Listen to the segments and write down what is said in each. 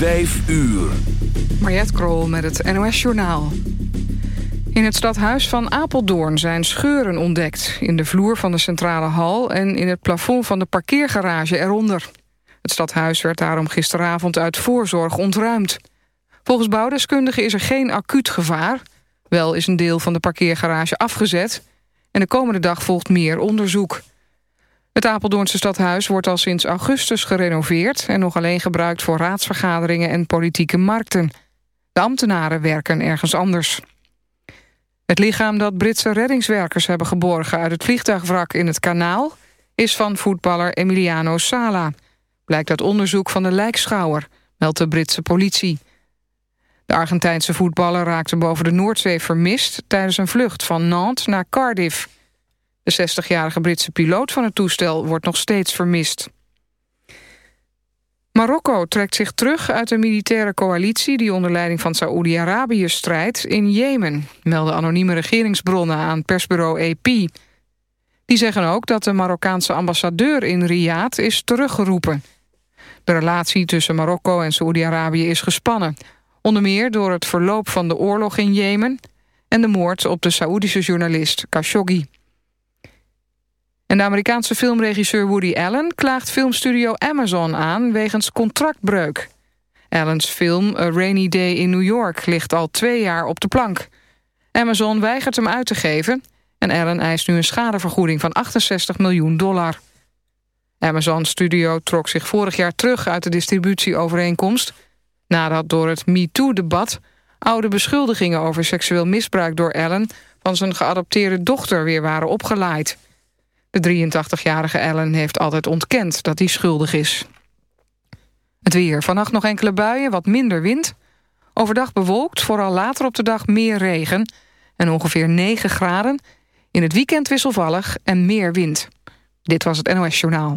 Vijf uur. Mariette Krol met het NOS Journaal. In het stadhuis van Apeldoorn zijn scheuren ontdekt... in de vloer van de centrale hal... en in het plafond van de parkeergarage eronder. Het stadhuis werd daarom gisteravond uit voorzorg ontruimd. Volgens bouwdeskundigen is er geen acuut gevaar. Wel is een deel van de parkeergarage afgezet... en de komende dag volgt meer onderzoek. Het Apeldoornse stadhuis wordt al sinds augustus gerenoveerd... en nog alleen gebruikt voor raadsvergaderingen en politieke markten. De ambtenaren werken ergens anders. Het lichaam dat Britse reddingswerkers hebben geborgen... uit het vliegtuigwrak in het kanaal... is van voetballer Emiliano Sala. Blijkt uit onderzoek van de lijkschouwer, meldt de Britse politie. De Argentijnse voetballer raakte boven de Noordzee vermist... tijdens een vlucht van Nantes naar Cardiff... De 60-jarige Britse piloot van het toestel wordt nog steeds vermist. Marokko trekt zich terug uit de militaire coalitie... die onder leiding van Saoedi-Arabië strijdt in Jemen... melden anonieme regeringsbronnen aan persbureau AP. Die zeggen ook dat de Marokkaanse ambassadeur in Riyadh is teruggeroepen. De relatie tussen Marokko en Saoedi-Arabië is gespannen. Onder meer door het verloop van de oorlog in Jemen... en de moord op de Saoedische journalist Khashoggi. En de Amerikaanse filmregisseur Woody Allen klaagt filmstudio Amazon aan wegens contractbreuk. Allens film A Rainy Day in New York ligt al twee jaar op de plank. Amazon weigert hem uit te geven en Allen eist nu een schadevergoeding van 68 miljoen dollar. Amazon Studio trok zich vorig jaar terug uit de distributieovereenkomst... nadat door het MeToo-debat oude beschuldigingen over seksueel misbruik door Allen... van zijn geadopteerde dochter weer waren opgelaaid... De 83-jarige Allen heeft altijd ontkend dat hij schuldig is. Het weer. Vannacht nog enkele buien, wat minder wind. Overdag bewolkt, vooral later op de dag meer regen. En ongeveer 9 graden. In het weekend wisselvallig en meer wind. Dit was het NOS Journaal.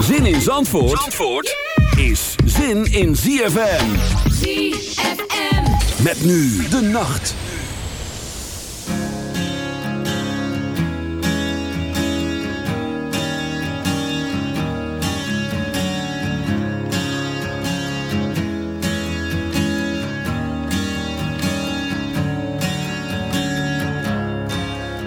Zin in Zandvoort, Zandvoort is zin in ZFM. ZFM. Met nu de nacht.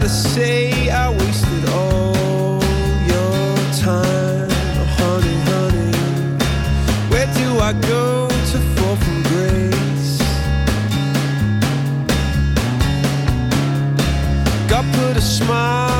gotta say I wasted all your time, oh, honey, honey. Where do I go to fall from grace? God put a smile.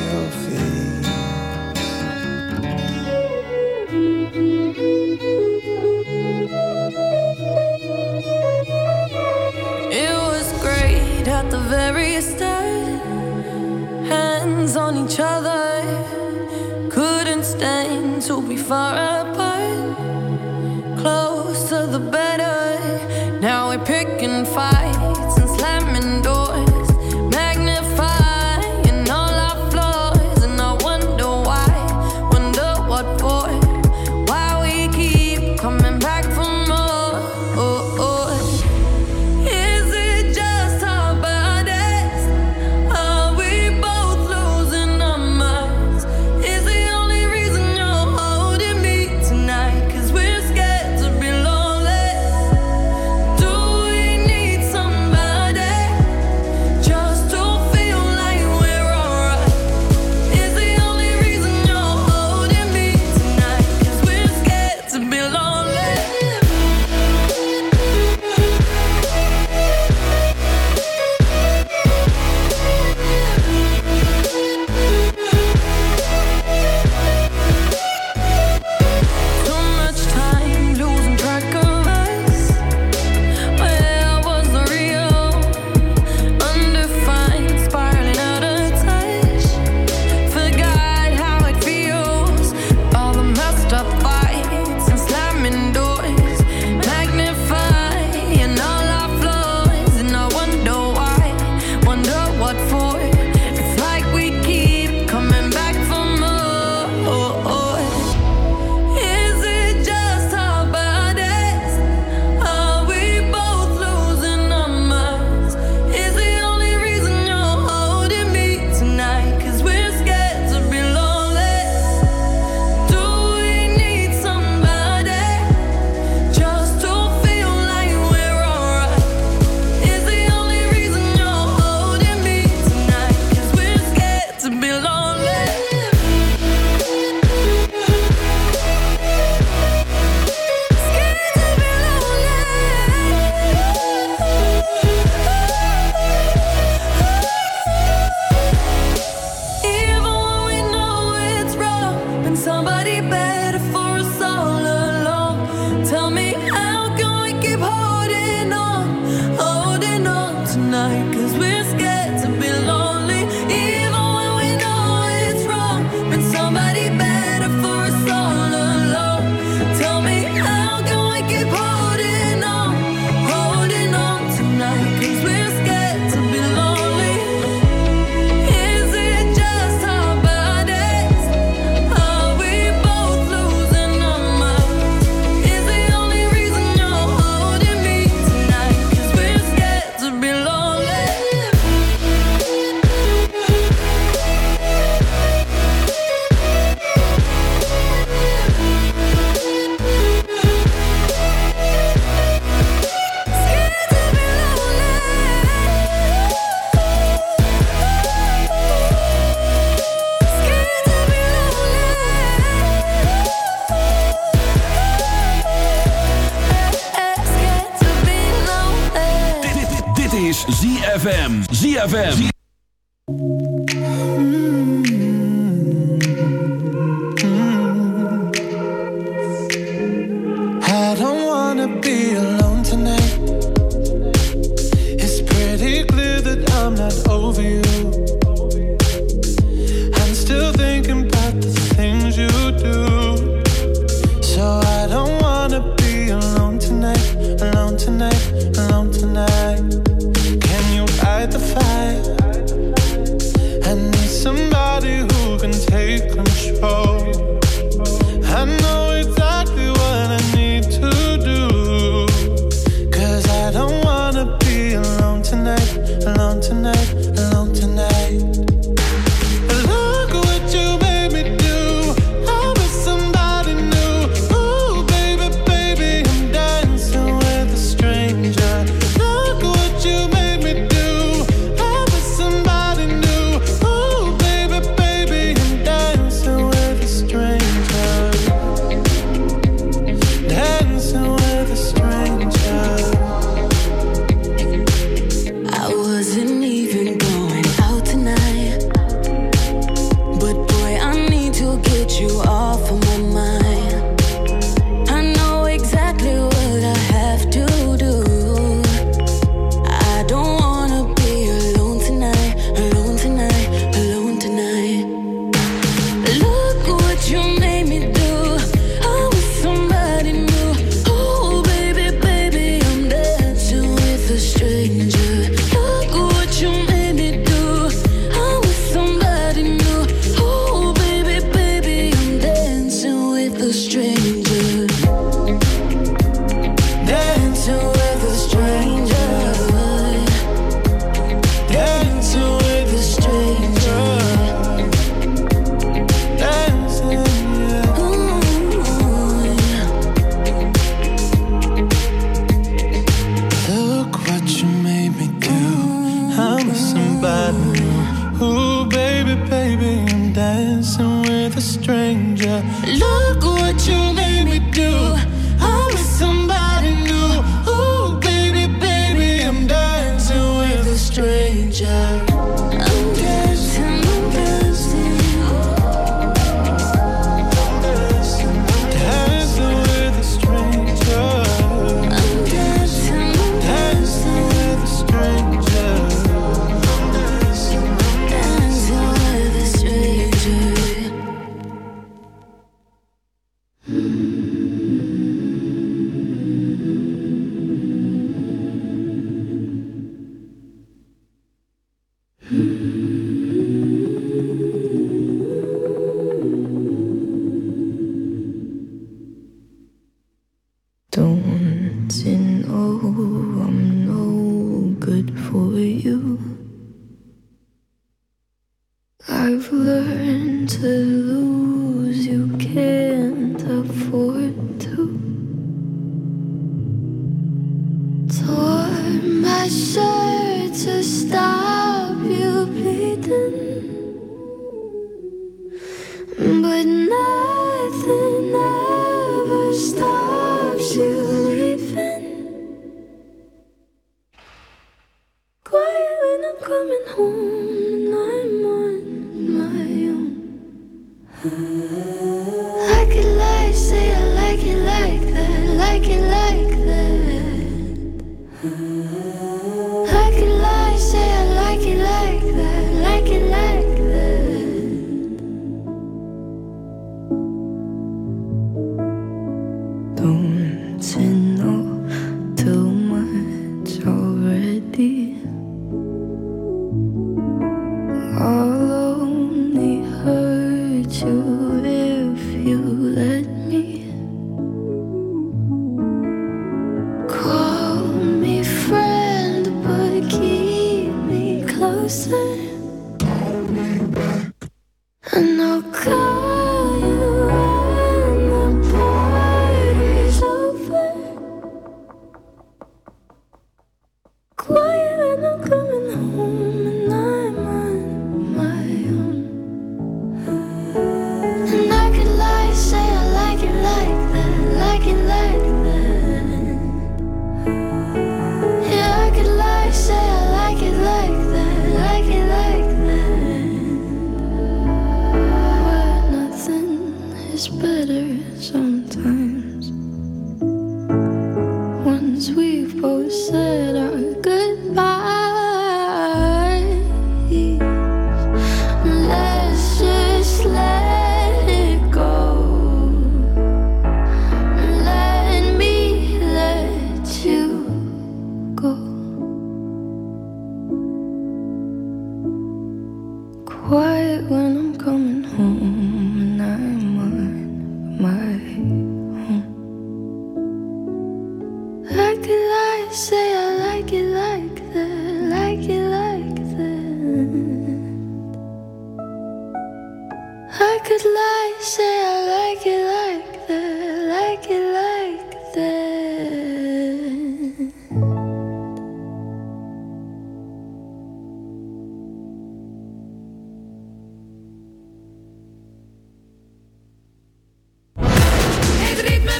say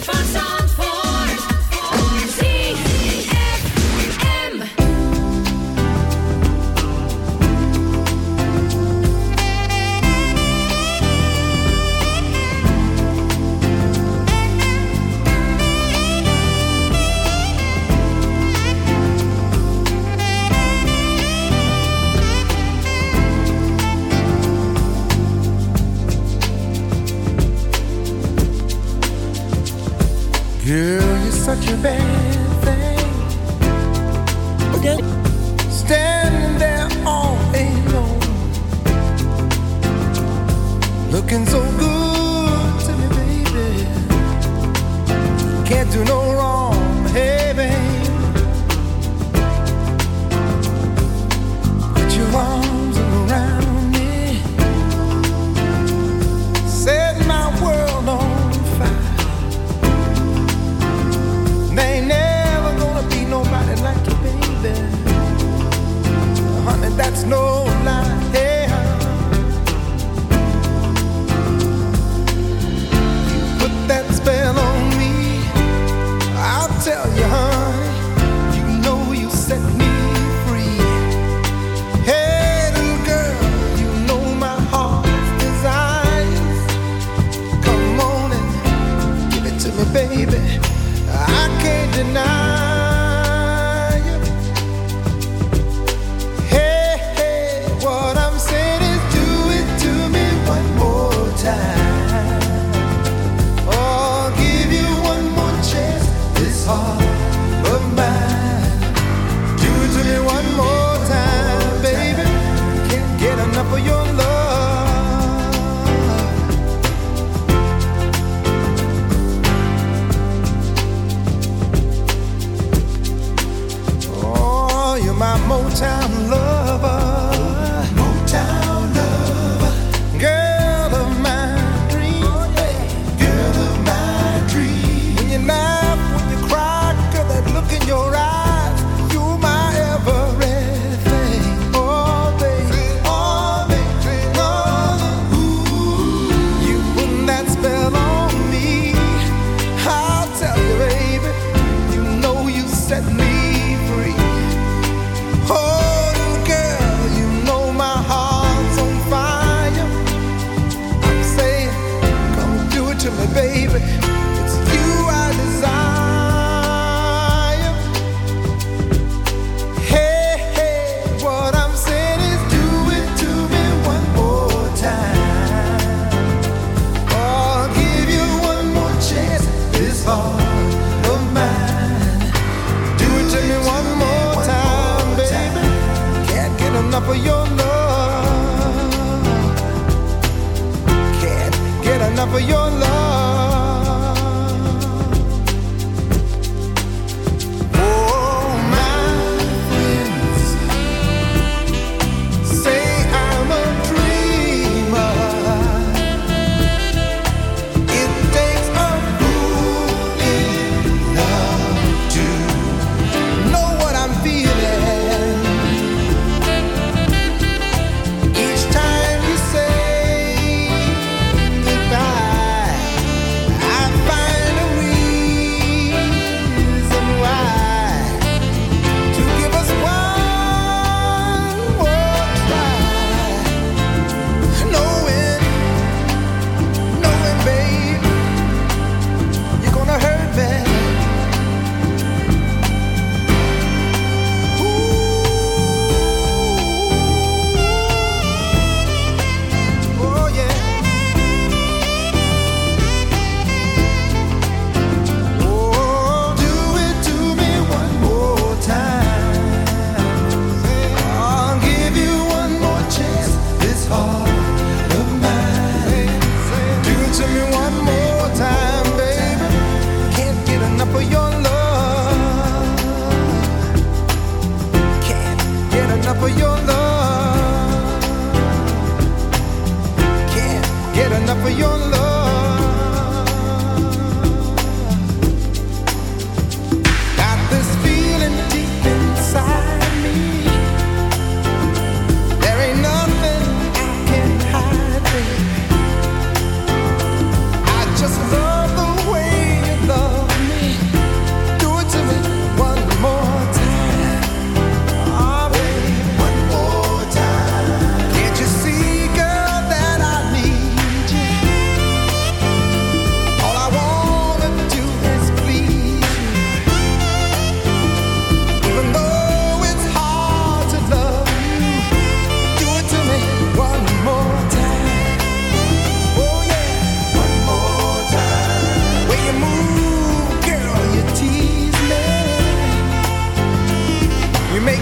Alfonso.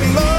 Op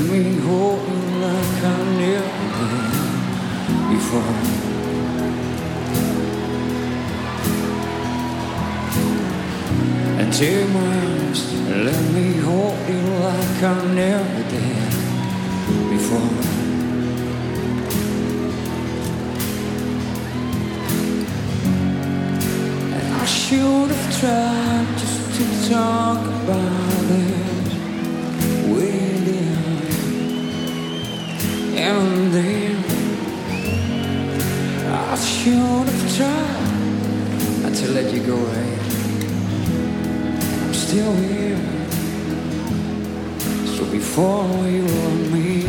I've been hoping like I never before. And take my arms let me hold you like I never did before. And I should have tried just to talk about it. then I should have tried not to let you go away. I'm still here, so before you leave me.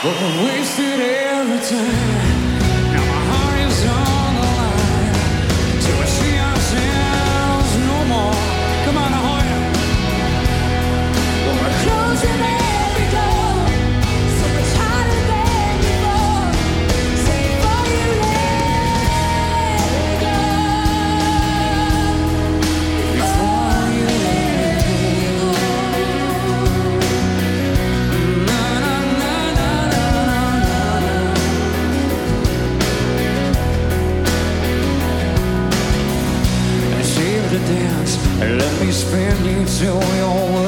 But I wasted every time. spend you till you're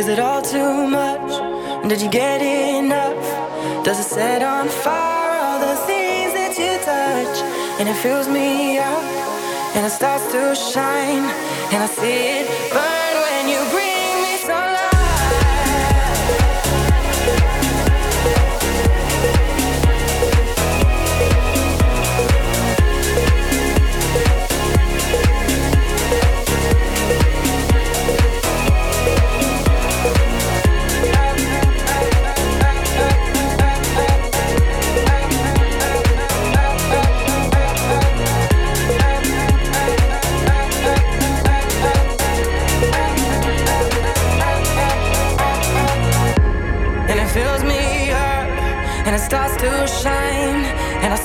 is it all too much? Did you get enough? Does it set on fire all the things that you touch? And it fills me up and it starts to shine and I see it burn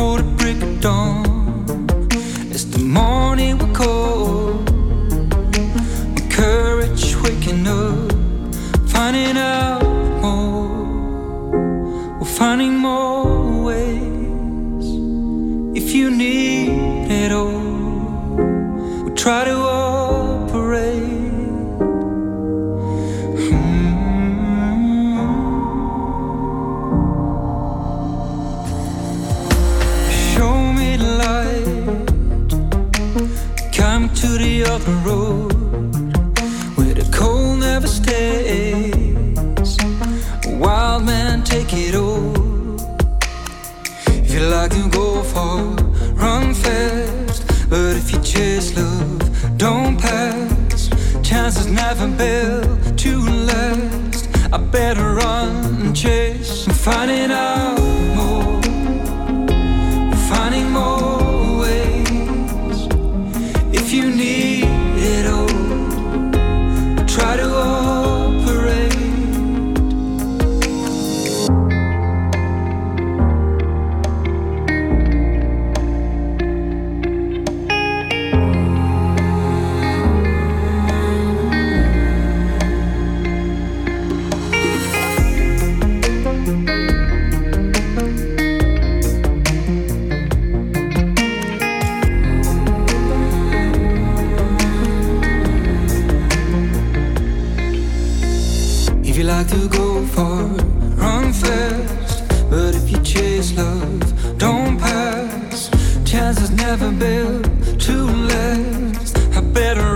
For the break of dawn.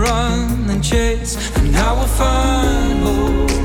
Run than chase, and I will find more.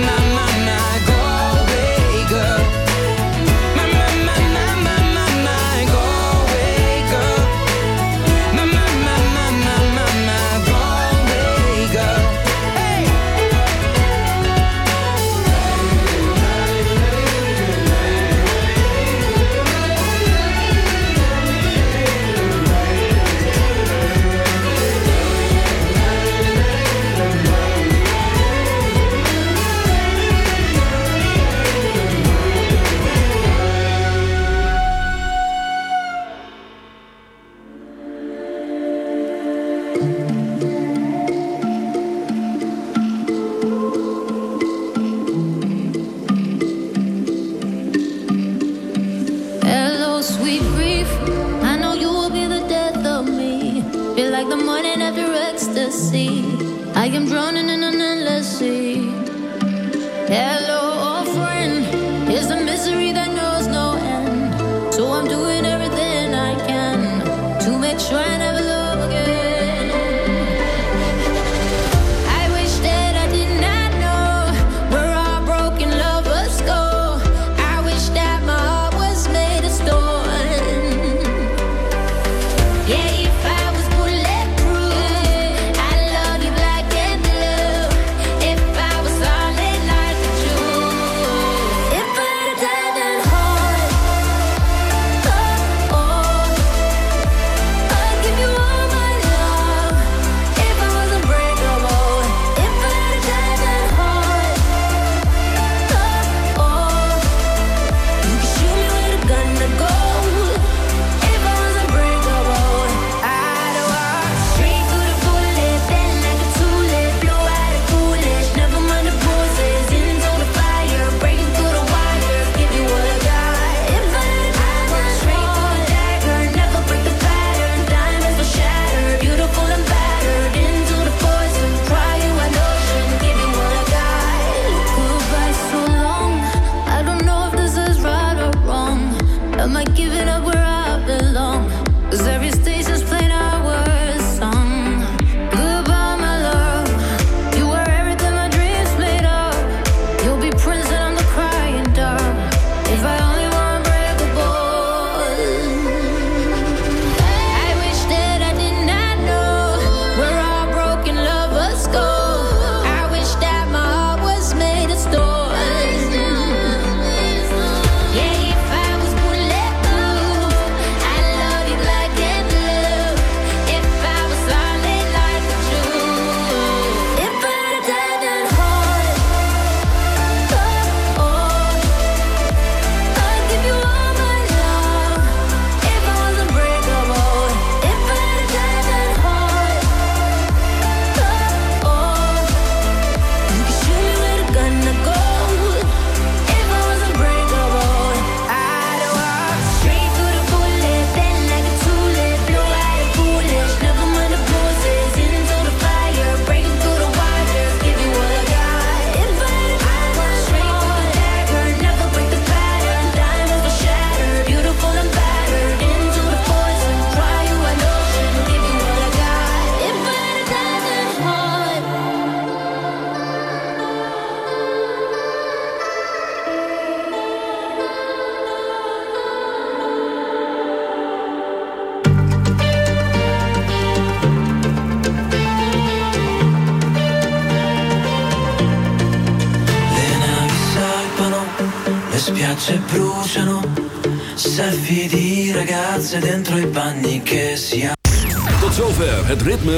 na na